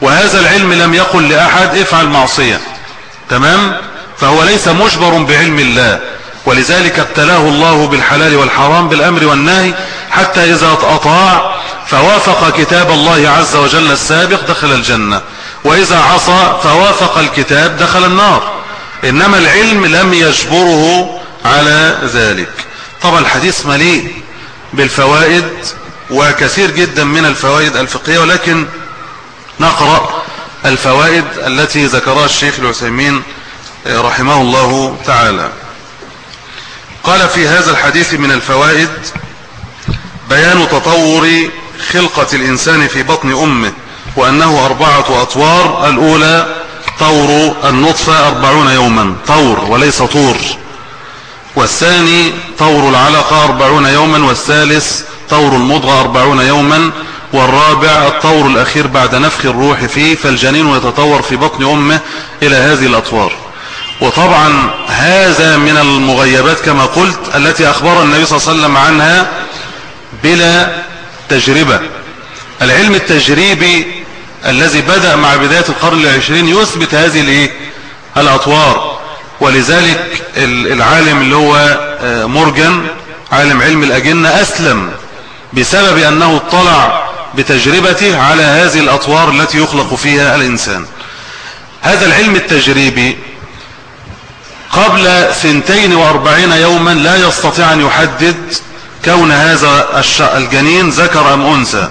وهذا العلم لم يقل لأحد افعل معصية. تمام؟ فهو ليس مجبر بعلم الله ولذلك ابتلاه الله بالحلال والحرام بالأمر والنهي حتى إذا أطاع فوافق كتاب الله عز وجل السابق دخل الجنة. وإذا عصى فوافق الكتاب دخل النار. إنما العلم لم يجبره على ذلك. طبعا الحديث مليء بالفوائد وكثير جدا من الفوائد الفقهية ولكن نقرأ الفوائد التي ذكرها الشيخ العثيمين رحمه الله تعالى. قال في هذا الحديث من الفوائد بيان تطور خلقة الإنسان في بطن أمه وأنه أربعة أطوار الأولى طور النطفة أربعون يوما طور وليس طور. والثاني طور العلقة أربعون يوما والثالث طور المضغة أربعون يوما والرابع الطور الأخير بعد نفخ الروح فيه فالجنين يتطور في بطن أمه إلى هذه الأطوار. وطبعا هذا من المغيبات كما قلت التي أخبر النبي صلى الله عليه وسلم عنها بلا تجربة العلم التجريبي الذي بدأ مع بداية القرن العشرين يثبت هذه الإيه؟ الأطوار. ولذلك العالم اللي هو آه، مورجان عالم علم الأجنة أسلم بسبب أنه اطلع بتجربته على هذه الأطوار التي يخلق فيها الإنسان. هذا العلم التجريبي قبل ثنتين وأربعين يوما لا يستطيع أن يحدد كون هذا الجنين ذكر أم أنثى؟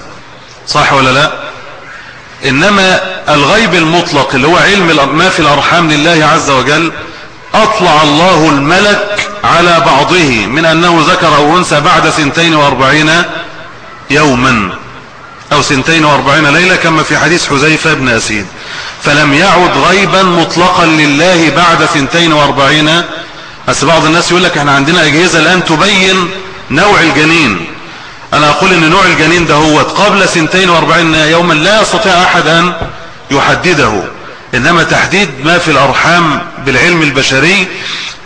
صح ولا لا؟ إنما الغيب المطلق اللي هو علم ما في الأرحام لله عز وجل أطلع الله الملك على بعضه من أنه ذكر أو أنثى بعد سنتين وأربعين يوما. أو سنتين وأربعين ليلة كما في حديث حذيفة بن أسيد. فلم يعد غيبا مطلقا لله بعد سنتين وأربعين. بس بعض الناس يقول لك إحنا عندنا أجهزة الآن تبين نوع الجنين. أنا أقول إن نوع الجنين ده هو قبل سنتين وأربعين يوما لا يستطيع أحد أن يحدده. إنما تحديد ما في الأرحام بالعلم البشري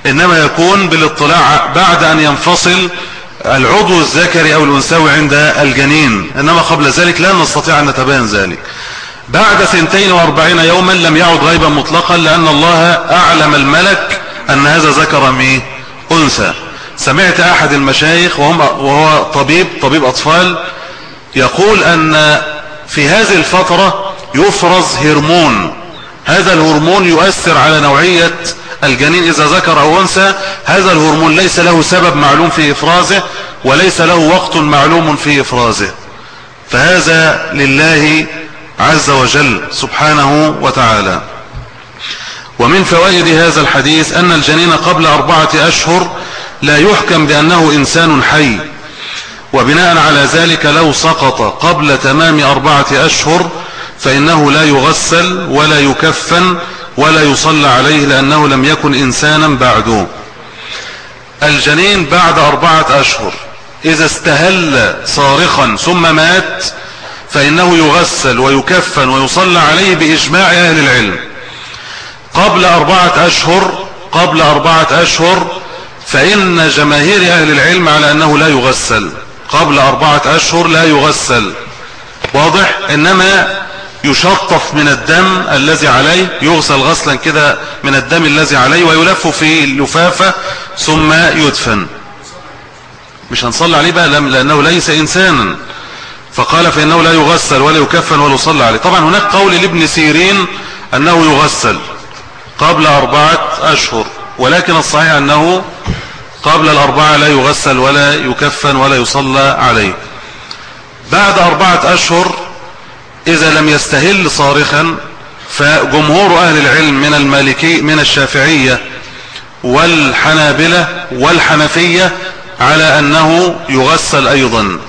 إنما يكون بالاطلاع بعد أن ينفصل العضو الذكري أو الأنثوي عند الجنين. إنما قبل ذلك لا نستطيع أن نتبين ذلك. بعد سنتين وأربعين يوما لم يعد غيبا مطلقا لأن الله أعلم الملك أن هذا ذكر مي أنثى. سمعت أحد المشايخ وهو طبيب طبيب أطفال يقول أن في هذه الفترة يفرز هرمون. هذا الهرمون يؤثر على نوعية الجنين إذا ذكر أو أنثى. هذا الهرمون ليس له سبب معلوم في إفرازه وليس له وقت معلوم في إفرازه. فهذا لله عز وجل سبحانه وتعالى. ومن فوائد هذا الحديث أن الجنين قبل أربعة أشهر لا يحكم بأنه إنسان حي. وبناء على ذلك لو سقط قبل تمام أربعة أشهر فإنه لا يغسل ولا يكفن ولا يصلى عليه لأنه لم يكن إنسانا بعده الجنين بعد أربعة أشهر. إذا استهل صارخا ثم مات فإنه يغسل ويكفن ويصلى عليه بإجماع أهل العلم. قبل أربعة أشهر قبل أربعة أشهر فإن جماهير أهل العلم على أنه لا يغسل قبل أربعة أشهر لا يغسل. واضح؟ إنما يشطف من الدم الذي عليه يغسل غسلا كده من الدم الذي عليه ويلف في اللفافة ثم يدفن. مش هنصلي عليه بقى؟ لأنه ليس إنسانا. فقال فإنه لا يغسل ولا يكفن ولا يصلى عليه. طبعا هناك قول لابن سيرين أنه يغسل قبل أربعة أشهر. ولكن الصحيح أنه قبل الأربعة لا يغسل ولا يكفن ولا يصلى عليه. بعد أربعة أشهر إذا لم يستهل صارخا فجمهور أهل العلم من المالكي من الشافعية والحنابلة والحنفية على أنه يغسل أيضا.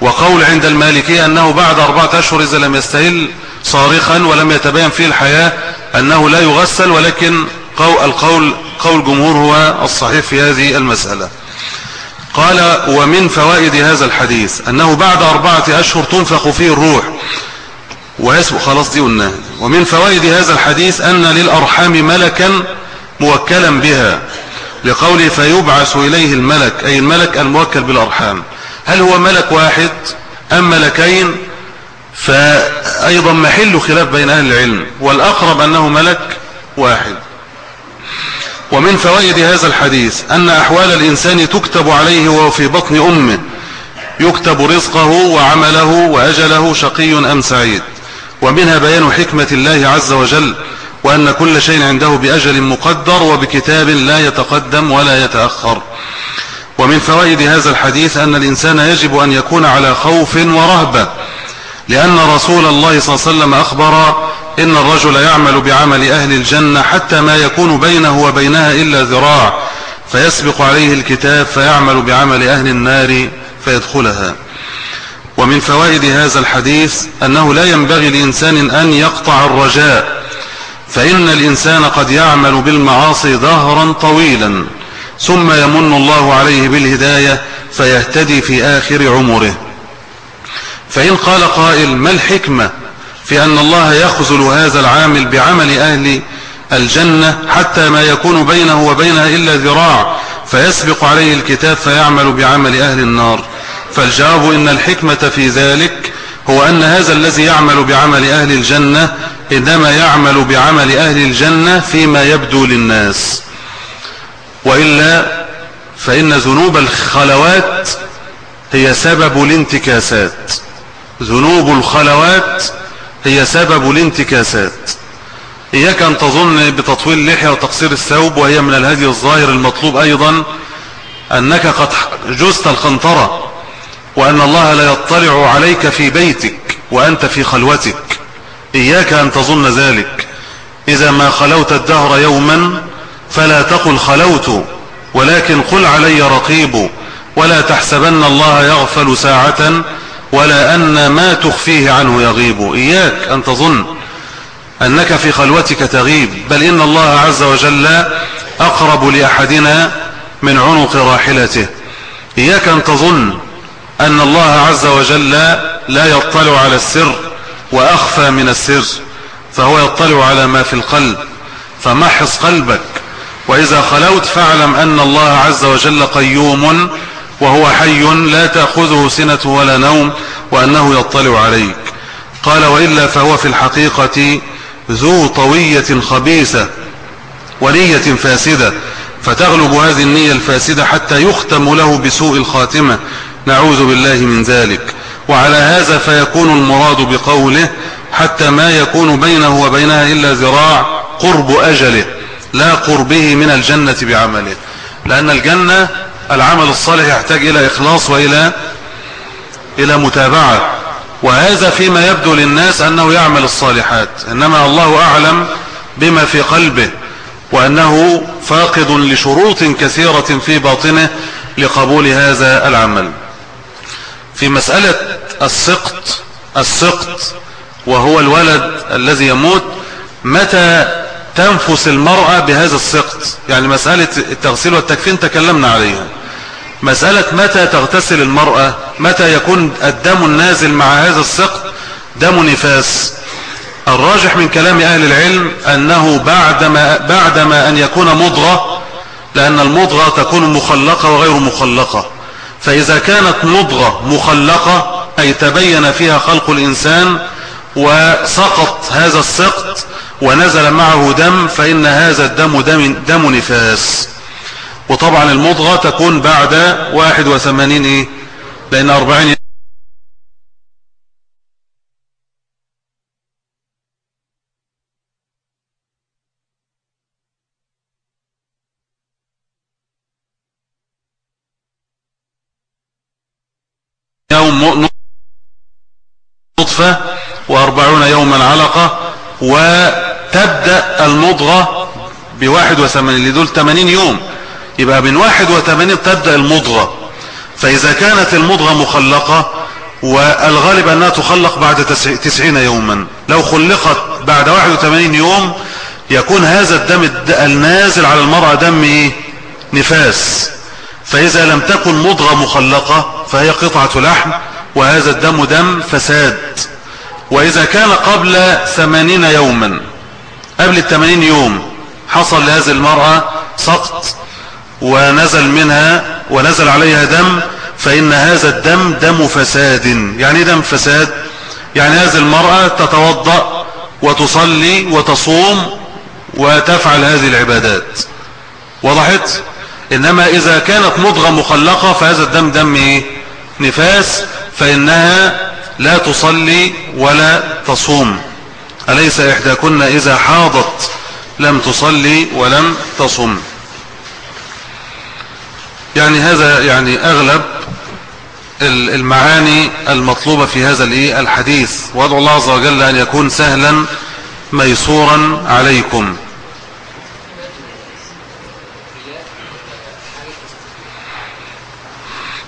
وقول عند المالكية أنه بعد أربعة أشهر إذا لم يستهل صارخا ولم يتبين فيه الحياة أنه لا يغسل ولكن القول قول جمهور هو الصحيح في هذه المسألة. قال ومن فوائد هذا الحديث أنه بعد أربعة أشهر تنفخ فيه الروح. ويسبق خلاص دي قلناها. ومن فوائد هذا الحديث أن للأرحام ملكا موكلا بها لقوله فيبعث إليه الملك أي الملك الموكل بالأرحام. هل هو ملك واحد أم ملكين؟ فأيضا محل خلاف بين أهل العلم والأقرب أنه ملك واحد. ومن فوائد هذا الحديث أن أحوال الإنسان تكتب عليه وهو في بطن أمه. يكتب رزقه وعمله وأجله شقي أم سعيد. ومنها بيان حكمة الله عز وجل وأن كل شيء عنده بأجل مقدر وبكتاب لا يتقدم ولا يتأخر. ومن فوائد هذا الحديث أن الإنسان يجب أن يكون على خوف ورهبة لأن رسول الله صلى الله عليه وسلم أخبر إن الرجل يعمل بعمل أهل الجنة حتى ما يكون بينه وبينها إلا ذراع فيسبق عليه الكتاب فيعمل بعمل أهل النار فيدخلها. ومن فوائد هذا الحديث أنه لا ينبغي لإنسان أن يقطع الرجاء فإن الإنسان قد يعمل بالمعاصي ظهرا طويلا ثم يمن الله عليه بالهداية فيهتدي في آخر عمره. فإن قال قائل ما الحكمة في أن الله يخزل هذا العامل بعمل أهل الجنة حتى ما يكون بينه وبينها إلا ذراع فيسبق عليه الكتاب فيعمل بعمل أهل النار. فالجواب إن الحكمة في ذلك هو أن هذا الذي يعمل بعمل أهل الجنة إنما يعمل بعمل أهل الجنة فيما يبدو للناس. وإلا فإن ذنوب الخلوات هي سبب الانتكاسات. ذنوب الخلوات هي سبب الانتكاسات. إياك أن تظن بتطويل اللحية وتقصير الثوب وهي من الهدي الظاهر المطلوب أيضا أنك قد جزت القنطرة وأن الله لا يطلع عليك في بيتك وأنت في خلوتك. إياك أن تظن ذلك. إذا ما خلوت الدهر يوما فلا تقل خلوت ولكن قل علي رقيب ولا تحسبن الله يغفل ساعة ولا أن ما تخفيه عنه يغيب. إياك أن تظن أنك في خلوتك تغيب. بل إن الله عز وجل أقرب لأحدنا من عنق راحلته. إياك أن تظن أن الله عز وجل لا يطلع على السر وأخفى من السر فهو يطلع على ما في القلب. فمحص قلبك. وإذا خلوت فاعلم أن الله عز وجل قيوم وهو حي لا تأخذه سنة ولا نوم وأنه يطلع عليك. قال وإلا فهو في الحقيقة ذو طوية خبيثة ونية فاسدة فتغلب هذه النية الفاسدة حتى يختم له بسوء الخاتمة. نعوذ بالله من ذلك. وعلى هذا فيكون المراد بقوله حتى ما يكون بينه وبينها إلا ذراع قرب أجله لا قربه من الجنة بعمله. لأن الجنة العمل الصالح يحتاج إلى إخلاص وإلى إلى متابعة. وهذا فيما يبدو للناس أنه يعمل الصالحات. إنما الله أعلم بما في قلبه وأنه فاقد لشروط كثيرة في باطنه لقبول هذا العمل. في مسألة السقط السقط وهو الولد الذي يموت متى تنفس المرأة بهذا السقط؟ يعني مسألة التغسيل والتكفين تكلمنا عليها. مسألة متى تغتسل المرأة؟ متى يكون الدم النازل مع هذا السقط دم نفاس؟ الراجح من كلام أهل العلم أنه بعدما, بعدما أن يكون مضغة لأن المضغة تكون مخلقة وغير مخلقة. فإذا كانت مضغة مخلقة أي تبين فيها خلق الإنسان وسقط هذا السقط ونزل معه دم فإن هذا الدم دم, دم نفاس. وطبعا المضغة تكون بعد 81 إيه؟ لأن 40 يوم نطفة وأربعون يوما علقة وتبدأ المضغة بواحد وثمانين لدول ثمانين يوم. يبقى من واحد وثمانين تبدأ المضغة. فإذا كانت المضغة مخلقة والغالب أنها تخلق بعد تسعين يوما. لو خلقت بعد واحد وثمانين يوم يكون هذا الدم النازل على المرأة دم إيه؟ نفاس. فإذا لم تكن مضغة مخلقة فهي قطعة لحم وهذا الدم دم فساد. وإذا كان قبل ثمانين يوما قبل الثمانين يوم حصل لهذه المرأة سقط ونزل منها ونزل عليها دم فإن هذا الدم دم فساد. يعني دم فساد؟ يعني هذه المرأة تتوضأ وتصلي وتصوم وتفعل هذه العبادات. وضحت؟ إنما إذا كانت مضغة مخلقة فهذا الدم دم إيه؟ نفاس فإنها لا تصلي ولا تصوم. أليس إحداكن إذا حاضت لم تصلي ولم تصم؟ يعني هذا يعني أغلب المعاني المطلوبة في هذا الحديث. وأدعو الله عز وجل أن يكون سهلا ميسورا عليكم.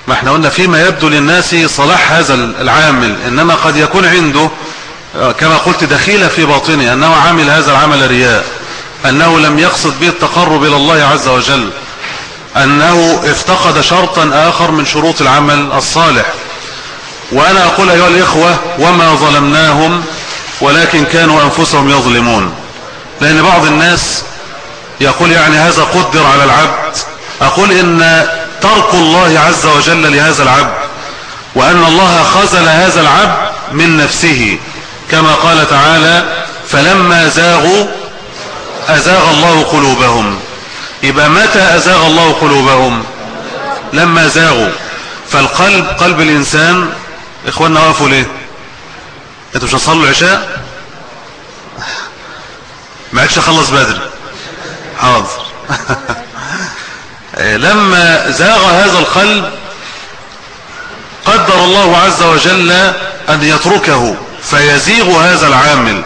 ما إحنا قلنا فيما يبدو للناس صلاح هذا العامل إنما قد يكون عنده آه، كما قلت دخيلة في باطنه أنه عامل هذا العمل رياء أنه لم يقصد به التقرب إلى الله عز وجل. أنه افتقد شرطا آخر من شروط العمل الصالح. وأنا أقول أيها الإخوة وما ظلمناهم ولكن كانوا أنفسهم يظلمون. لأن بعض الناس يقول يعني هذا قدر على العبد. أقول إن ترك الله عز وجل لهذا العبد وأن الله خزل هذا العبد من نفسه. كما قال تعالى فلما زاغوا أزاغ الله قلوبهم يبقى متى أزاغ الله قلوبهم؟ لما زاغوا. فالقلب قلب الإنسان إخواننا وقفوا ليه؟ أنتوا مش هتصلوا العشاء ما عادش أخلص بدري. حاضر. [LAUGHS] لما زاغ هذا القلب قدر الله عز وجل أن يتركه فيزيغ هذا العامل.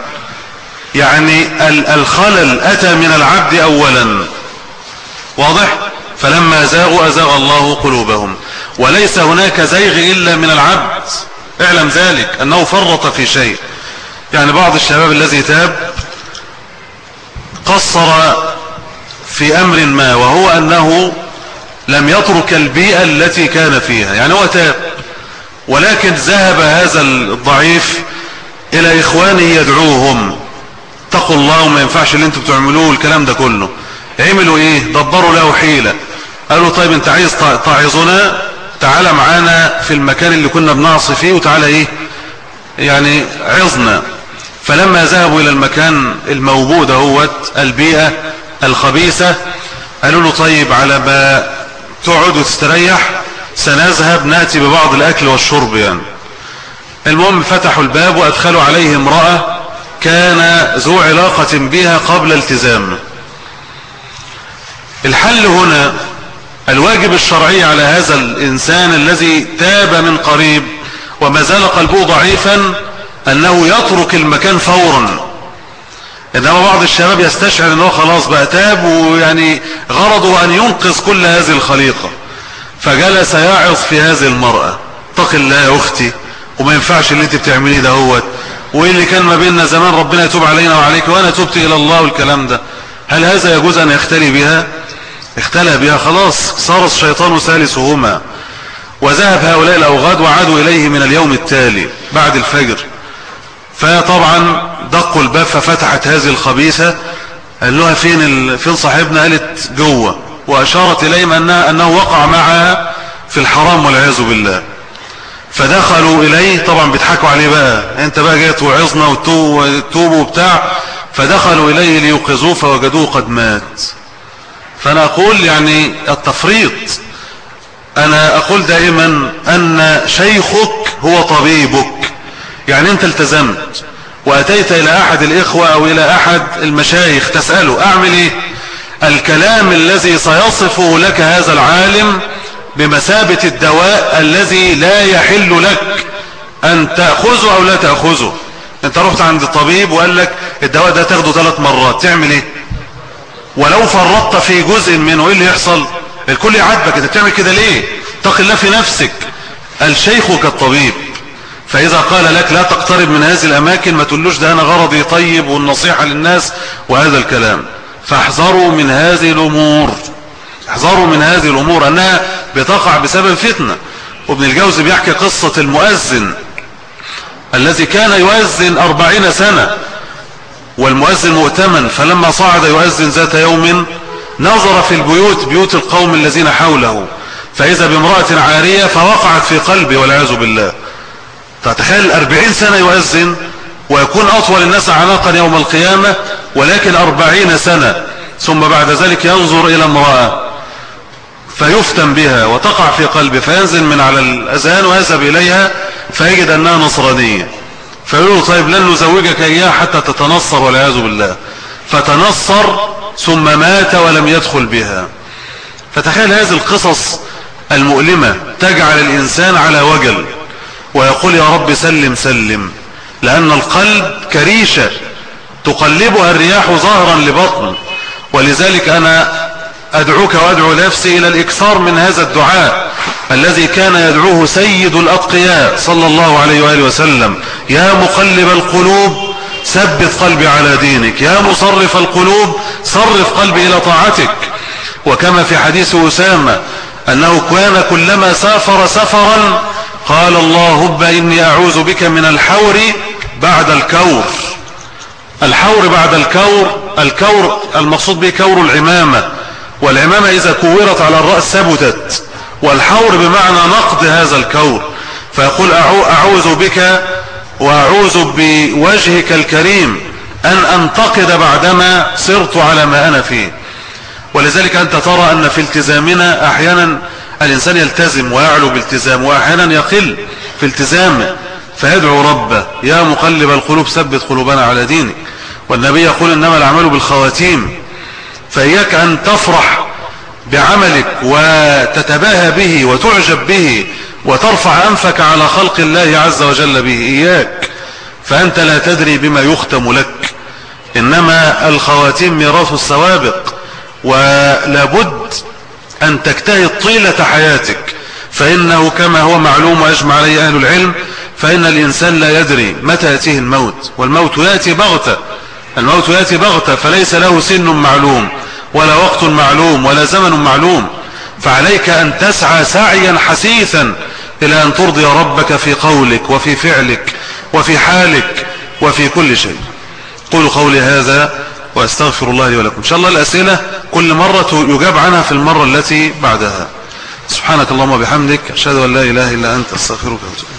يعني الخلل أتى من العبد أولا. واضح؟ فلما زاغوا أزاغ الله قلوبهم. وليس هناك زيغ إلا من العبد. اعلم ذلك أنه فرط في شيء. يعني بعض الشباب الذي تاب قصر في أمر ما وهو أنه لم يترك البيئة التي كان فيها. يعني هو تاب ولكن ذهب هذا الضعيف إلى إخوانه يدعوهم. اتقوا الله وما ينفعش اللي أنتم بتعملوه الكلام ده كله. عملوا إيه؟ دبروا له حيلة. قالوا طيب أنت عايز تعظنا تعالى معانا في المكان اللي كنا بنعصي فيه وتعالى إيه؟ يعني عظنا. فلما ذهبوا إلى المكان الموجود أهوت البيئة الخبيثة قالوا له طيب على ما تقعد وتستريح سنذهب نأتي ببعض الأكل والشرب يعني. المهم فتحوا الباب وأدخلوا عليه امرأة كان ذو علاقة بها قبل التزام الحل هنا الواجب الشرعي على هذا الإنسان الذي تاب من قريب وما زال قلبه ضعيفا أنه يترك المكان فورا. إنما بعض الشباب يستشعر أنه خلاص بقى تاب ويعني غرضه أن ينقذ كل هذه الخليقة. فجلس يعظ في هذه المرأة. اتق الله يا أختي وما ينفعش اللي انت بتعمليه ده هو وإيه اللي كان ما بيننا زمان؟ ربنا يتوب علينا وعليك وأنا تبت إلى الله والكلام ده. هل هذا يجوز أن يختلي بها؟ اختلى بها خلاص صار الشيطان ثالثهما. وذهب هؤلاء الأوغاد وعادوا إليه من اليوم التالي بعد الفجر. فطبعا دقوا الباب ففتحت هذه الخبيثة. قال لها فين, ال... فين صاحبنا؟ قالت جوه. وأشارت إليهم أنه, أنه وقع معها في الحرام والعياذ بالله. فدخلوا إليه. طبعا بيضحكوا عليه بقى. أنت بقى جاي توعظنا وتوب وبتاع. فدخلوا إليه ليوقظوه فوجدوه قد مات. فأنا أقول يعني التفريط. أنا أقول دائما أن شيخك هو طبيبك. يعني أنت التزمت وأتيت إلى أحد الإخوة أو إلى أحد المشايخ تسأله أعمل إيه؟ الكلام الذي سيصفه لك هذا العالم بمثابة الدواء الذي لا يحل لك أن تأخذه أو لا تأخذه. أنت رحت عند الطبيب وقال لك الدواء ده تاخده ثلاث مرات تعمل إيه؟ ولو فرطت في جزء منه إيه اللي يحصل؟ الكل يعاتبك أنت بتعمل كده ليه؟ اتق الله في نفسك. الشيخ كالطبيب. فإذا قال لك لا تقترب من هذه الأماكن ما تقولوش ده أنا غرضي طيب والنصيحة للناس وهذا الكلام. فاحذروا من هذه الأمور. احذروا من هذه الأمور أنها بتقع بسبب فتنة. وابن الجوزي بيحكي قصة المؤذن الذي كان يؤذن أربعين سنة. والمؤذن مؤتمن فلما صعد يؤذن ذات يوم نظر في البيوت بيوت القوم الذين حوله. فإذا بامرأة عارية فوقعت في قلبه والعياذ بالله. تتخيل أربعين سنة يؤذن ويكون أطول الناس عناقا يوم القيامة ولكن أربعين سنة. ثم بعد ذلك ينظر إلى امرأة فيفتن بها وتقع في قلبه فينزل من على الأذان ويذهب إليها فيجد أنها نصرانية. فيقولوا طيب لن نزوجك إياه حتى تتنصر والعياذ بالله. فتنصر ثم مات ولم يدخل بها. فتخيل هذه القصص المؤلمة تجعل الإنسان على وجل ويقول يا رب سلم سلم لأن القلب كريشة تقلبها الرياح ظهرا لبطن. ولذلك أنا أدعوك وأدعو نفسي إلى الإكثار من هذا الدعاء الذي كان يدعوه سيد الأتقياء صلى الله عليه وآله وسلم. يا مقلب القلوب ثبت قلبي على دينك. يا مصرف القلوب صرف قلبي إلى طاعتك. وكما في حديث أسامة أنه كان كلما سافر سفرا قال اللهم إني أعوذ بك من الحور بعد الكور. الحور بعد الكور الكور المقصود به كور العمامة. والعمامة إذا كورت على الرأس ثبتت والحور بمعنى نقض هذا الكور. فيقول أعوذ بك وأعوذ بوجهك الكريم أن أنتقض بعدما صرت على ما أنا فيه. ولذلك أنت ترى أن في التزامنا أحيانا الإنسان يلتزم ويعلو بالتزام وأحيانا يقل في التزامه فيدعو ربه يا مقلب القلوب ثبت قلوبنا على دينك. والنبي يقول إنما الأعمال بالخواتيم. فإياك أن تفرح بعملك وتتباهى به وتعجب به وترفع أنفك على خلق الله عز وجل به إياك فأنت لا تدري بما يختم لك. إنما الخواتيم ميراث السوابق ولابد أن تجتهد طيلة حياتك. فإنه كما هو معلوم ويجمع عليه أهل العلم فإن الإنسان لا يدري متى يأتيه الموت والموت يأتي بغتة. الموت يأتي بغتة فليس له سن معلوم. ولا وقت معلوم ولا زمن معلوم فعليك أن تسعى سعيا حسيثا إلى أن ترضي ربك في قولك وفي فعلك وفي حالك وفي كل شيء. قولوا قولي هذا وأستغفر الله لي ولكم. إن شاء الله الأسئلة كل مرة يجاب عنها في المرة التي بعدها. سبحانك اللهم وبحمدك أشهد أن لا إله إلا أنت أستغفرك وأتوب